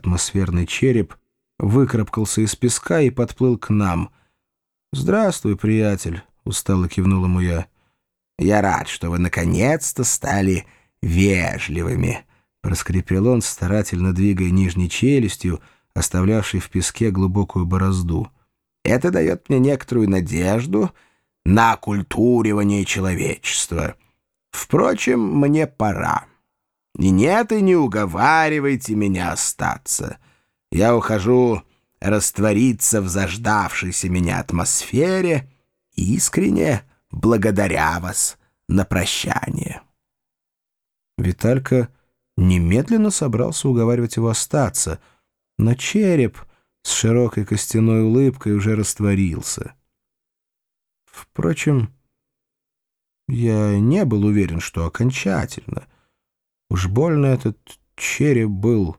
атмосферный череп выкрапкался из песка и подплыл к нам. «Здравствуй, приятель», — устало кивнул ему я. «Я рад, что вы наконец-то стали вежливыми», — проскрипел он, старательно двигая нижней челюстью, оставлявшей в песке глубокую борозду. «Это дает мне некоторую надежду на культуривание человечества. Впрочем, мне пора. И нет, и не уговаривайте меня остаться. Я ухожу раствориться в заждавшейся меня атмосфере, искренне благодаря вас на прощание». Виталька немедленно собрался уговаривать его остаться, но череп с широкой костяной улыбкой уже растворился. Впрочем, я не был уверен, что окончательно. Уж больно этот череп был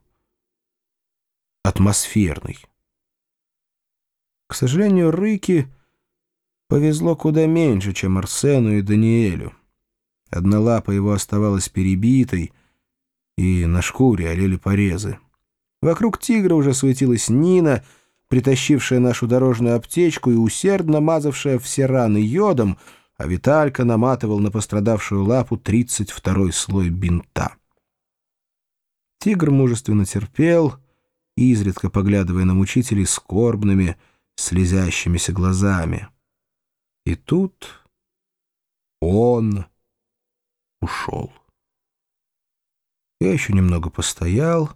атмосферный. К сожалению, Рыки повезло куда меньше, чем Арсену и Даниэлю. Одна лапа его оставалась перебитой, и на шкуре олели порезы. Вокруг тигра уже светилась Нина, притащившая нашу дорожную аптечку и усердно мазавшая все раны йодом, а Виталька наматывал на пострадавшую лапу тридцать второй слой бинта. Тигр мужественно терпел, изредка поглядывая на мучителей скорбными, слезящимися глазами. И тут он ушел. Я еще немного постоял,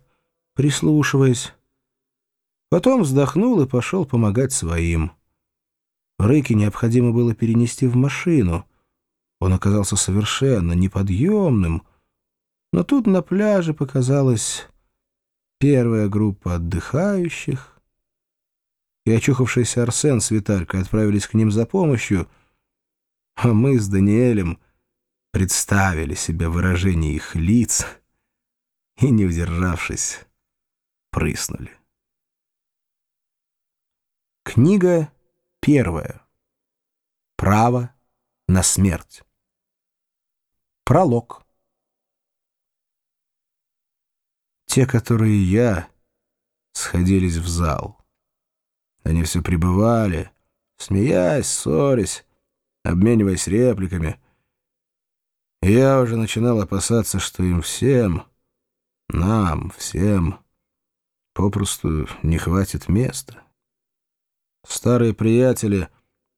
прислушиваясь. Потом вздохнул и пошел помогать своим. Рыки необходимо было перенести в машину. Он оказался совершенно неподъемным. Но тут на пляже показалась первая группа отдыхающих, и очухавшийся Арсен с Виталькой отправились к ним за помощью, а мы с Даниэлем представили себе выражение их лиц и, не удержавшись, прыснули. Книга первая. Право на смерть. Пролог. Те, которые я, сходились в зал. Они все пребывали, смеясь, ссорясь, обмениваясь репликами — я уже начинал опасаться, что им всем, нам, всем, попросту не хватит места. Старые приятели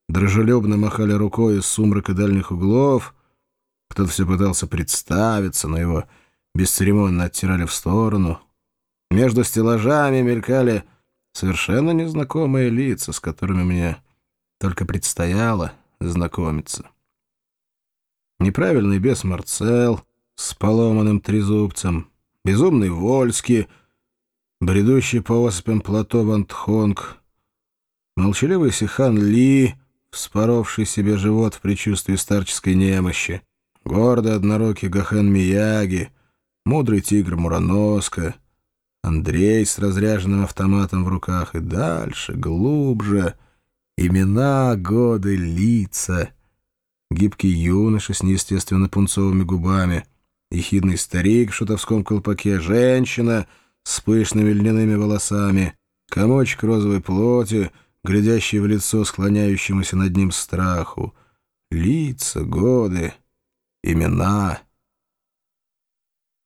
дружелюбно махали рукой из сумрака дальних углов, кто-то все пытался представиться, но его бесцеремонно оттирали в сторону. Между стеллажами мелькали совершенно незнакомые лица, с которыми мне только предстояло знакомиться. Неправильный бес Марцел с поломанным трезубцем, безумный Вольский, бредущий по осыпям плато Вантхонг, молчаливый Сихан Ли, вспоровший себе живот в предчувствии старческой немощи, гордый однорукий Гахен Мияги, мудрый тигр Мураноска, Андрей с разряженным автоматом в руках и дальше, глубже, имена, годы, лица — гибкий юноша с неестественно пунцовыми губами, ехидный старик в шутовском колпаке, женщина с пышными льняными волосами, комочек розовой плоти, глядящий в лицо склоняющемуся над ним страху, лица, годы, имена.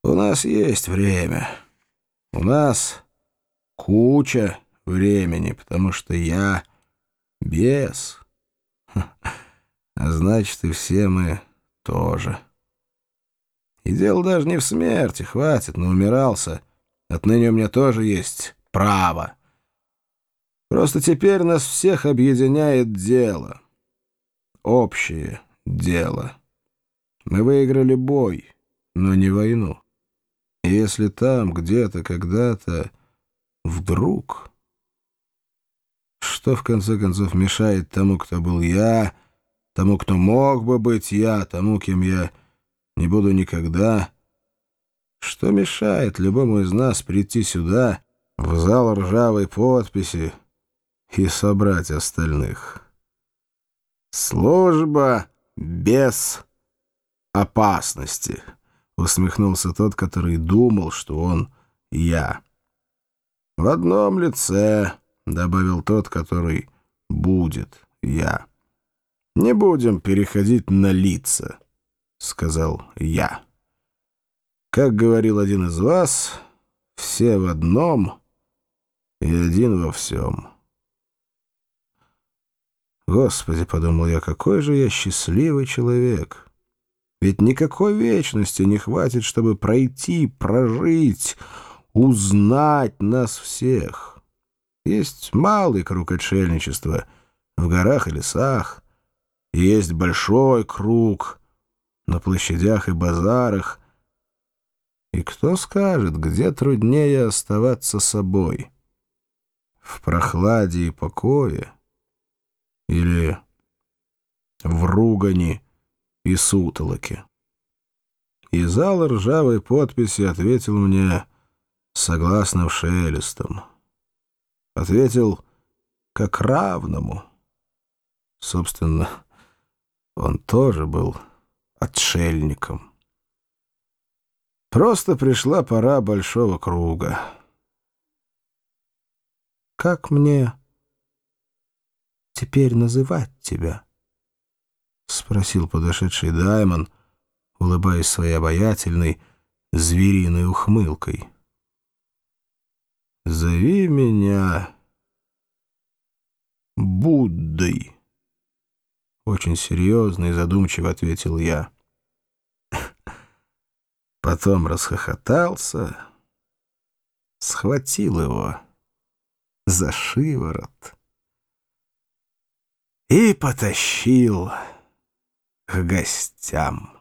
У нас есть время. У нас куча времени, потому что я бес. А значит, и все мы тоже. И дело даже не в смерти, хватит, но умирался. Отныне у меня тоже есть право. Просто теперь нас всех объединяет дело. Общее дело. Мы выиграли бой, но не войну. И если там, где-то, когда-то, вдруг... Что, в конце концов, мешает тому, кто был я тому, кто мог бы быть я, тому, кем я не буду никогда. Что мешает любому из нас прийти сюда, в зал ржавой подписи, и собрать остальных? Служба без опасности, усмехнулся тот, который думал, что он я. В одном лице, — добавил тот, который будет я. Не будем переходить на лица, — сказал я. Как говорил один из вас, все в одном и один во всем. Господи, — подумал я, — какой же я счастливый человек. Ведь никакой вечности не хватит, чтобы пройти, прожить, узнать нас всех. Есть малый круг отшельничества в горах и лесах, есть большой круг на площадях и базарах, и кто скажет, где труднее оставаться собой? В прохладе и покое? Или в ругани и сутолоке? И зал ржавой подписи ответил мне согласно шелестом. Ответил как равному. Собственно, он тоже был отшельником. Просто пришла пора большого круга. «Как мне теперь называть тебя?» — спросил подошедший Даймон, улыбаясь своей обаятельной, звериной ухмылкой. «Зови меня Буддой», — очень серьезно и задумчиво ответил я. Потом расхохотался, схватил его за шиворот и потащил к гостям.